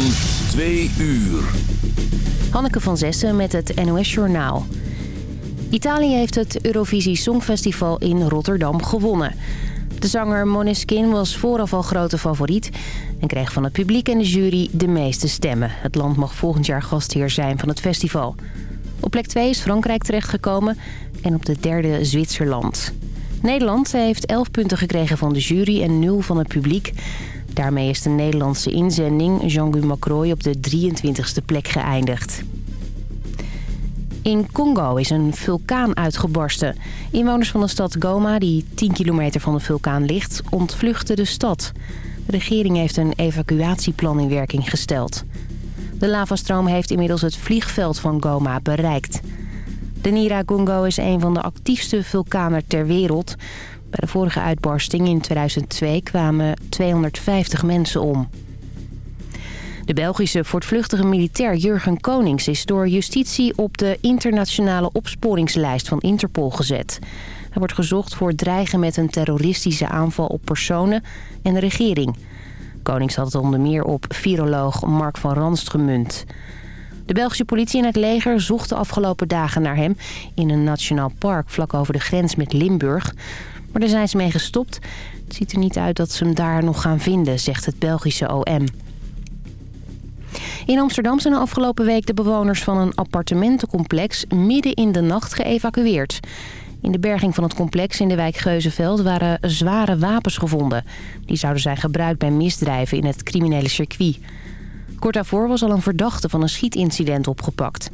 2 uur. Hanneke van Zessen met het NOS Journaal. Italië heeft het Eurovisie Songfestival in Rotterdam gewonnen. De zanger Måneskin was vooraf al grote favoriet... en kreeg van het publiek en de jury de meeste stemmen. Het land mag volgend jaar gastheer zijn van het festival. Op plek 2 is Frankrijk terechtgekomen en op de derde Zwitserland. Nederland heeft 11 punten gekregen van de jury en 0 van het publiek. Daarmee is de Nederlandse inzending Jean-Guy Macroy op de 23e plek geëindigd. In Congo is een vulkaan uitgebarsten. Inwoners van de stad Goma, die 10 kilometer van de vulkaan ligt, ontvluchten de stad. De regering heeft een evacuatieplan in werking gesteld. De lavastroom heeft inmiddels het vliegveld van Goma bereikt. De Niragongo is een van de actiefste vulkanen ter wereld. Bij de vorige uitbarsting in 2002 kwamen 250 mensen om. De Belgische voortvluchtige militair Jurgen Konings is door justitie op de internationale opsporingslijst van Interpol gezet. Hij wordt gezocht voor dreigen met een terroristische aanval op personen en de regering. Konings had het onder meer op viroloog Mark van Ranst gemunt. De Belgische politie en het leger zochten afgelopen dagen naar hem... in een nationaal park vlak over de grens met Limburg. Maar daar zijn ze mee gestopt. Het ziet er niet uit dat ze hem daar nog gaan vinden, zegt het Belgische OM. In Amsterdam zijn afgelopen week de bewoners van een appartementencomplex... midden in de nacht geëvacueerd. In de berging van het complex in de wijk Geuzenveld waren zware wapens gevonden. Die zouden zijn gebruikt bij misdrijven in het criminele circuit. Kort daarvoor was al een verdachte van een schietincident opgepakt.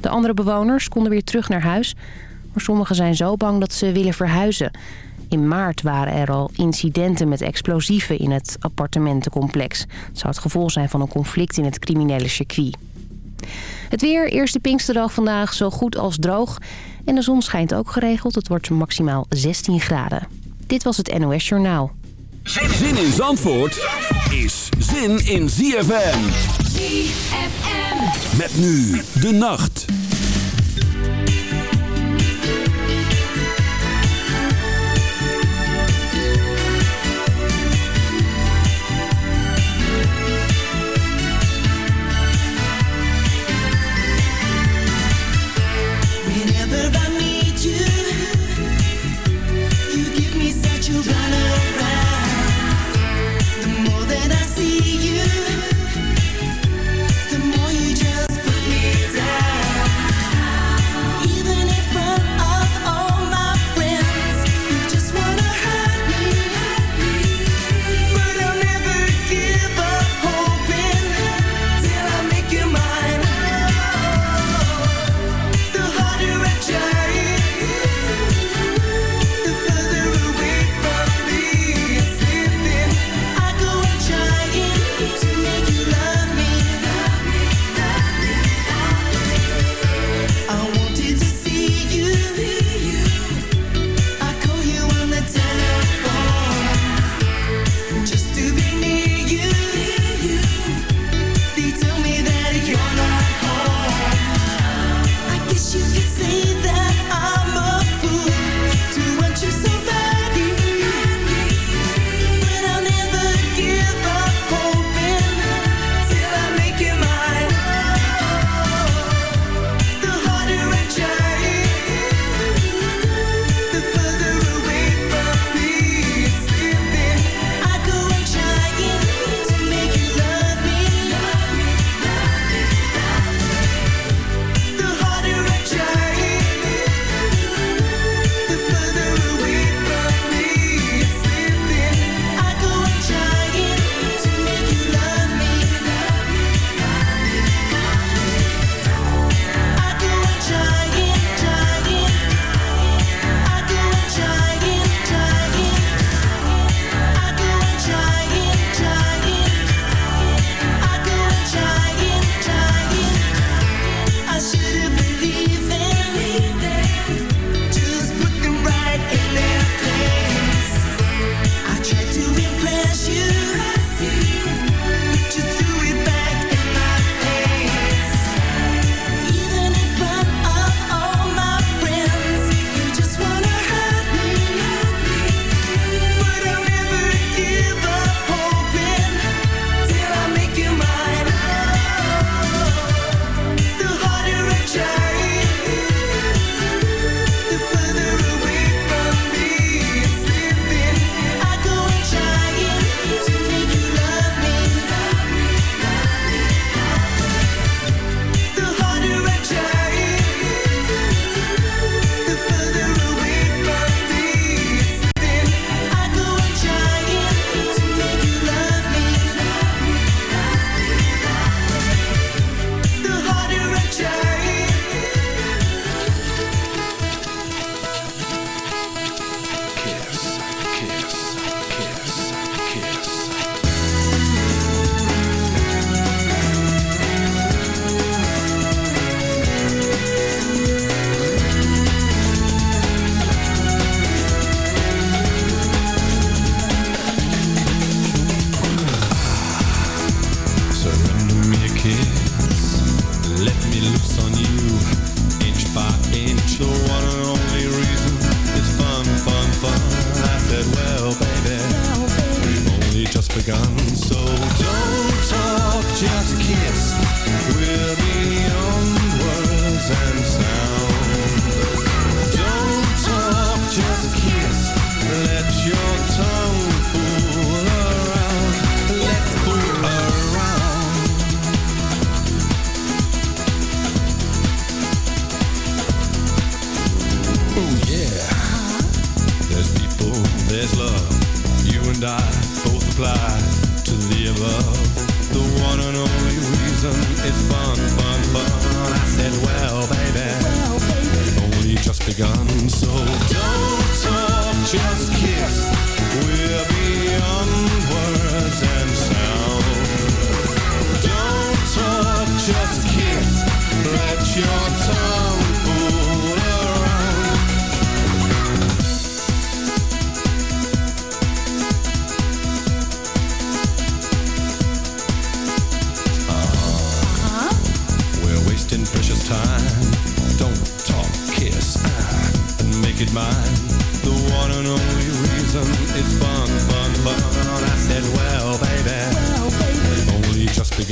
De andere bewoners konden weer terug naar huis... maar sommigen zijn zo bang dat ze willen verhuizen. In maart waren er al incidenten met explosieven in het appartementencomplex. Het zou het gevolg zijn van een conflict in het criminele circuit. Het weer, eerste Pinksterdag vandaag, zo goed als droog. En de zon schijnt ook geregeld. Het wordt maximaal 16 graden. Dit was het NOS Journaal. Zin in Zandvoort is zin in ZFM. ZFM. Met nu de nacht. Whenever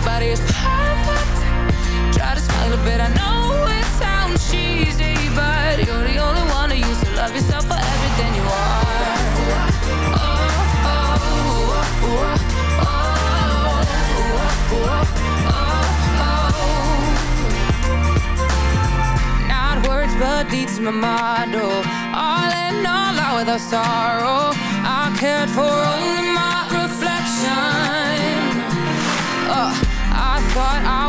Nobody is perfect. Try to smile a bit, I know it sounds cheesy, but you're the only one who used to love yourself for everything you are. Oh, oh, oh, oh, oh, oh, oh, Not words, but deeds, my motto. All in all, out without sorrow. I cared for only my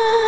Ah.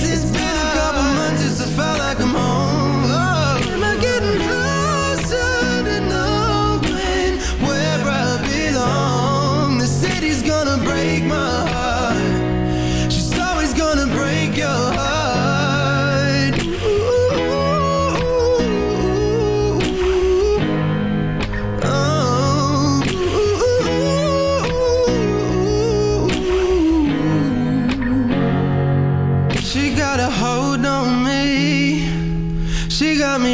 Break my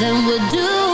Then we'll do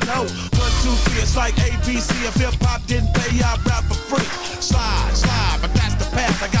know. One, two, three, it's like ABC. If hip hop didn't pay, I'd rap for free. Slide, slide, but that's the path. I got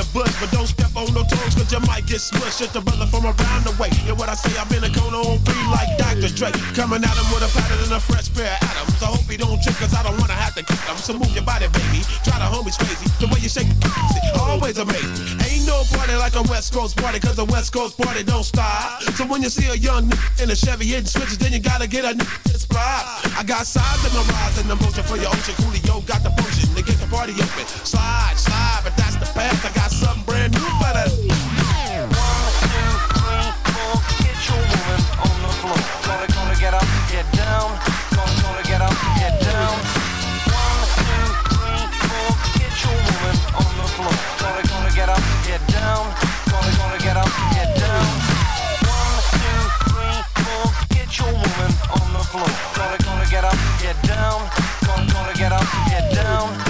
The bush, but don't step on no toes, cause you might get smushed. It's the brother from around the way. And what I say, I'm in a cone on three like Dr. Dre. Coming at him with a pattern and a fresh pair of atoms. I hope he don't trip, cause I don't wanna have to kick him. So move your body, baby. Try the homies crazy. The way you shake it, always amazing. Ain't no party like a West Coast party, cause a West Coast party don't stop. So when you see a young nigga in a Chevy hitting switches, then you gotta get a nigga fly. I got size in my rise and the motion for your ocean. Coolio got the potion to party open. Slide, slide, but that's the path. I got something brand new for that. Get your woman on the floor. Gonna, gonna get up, get down. Gonna, gonna get up, get down. One, two, three, four. Get your woman on the floor. Gonna, gonna get up, get down. Gonna, gonna get up, get down. One, two, three, four. Get your woman on the floor. Gonna, gonna get up, get down. Gonna, gonna get up, get down.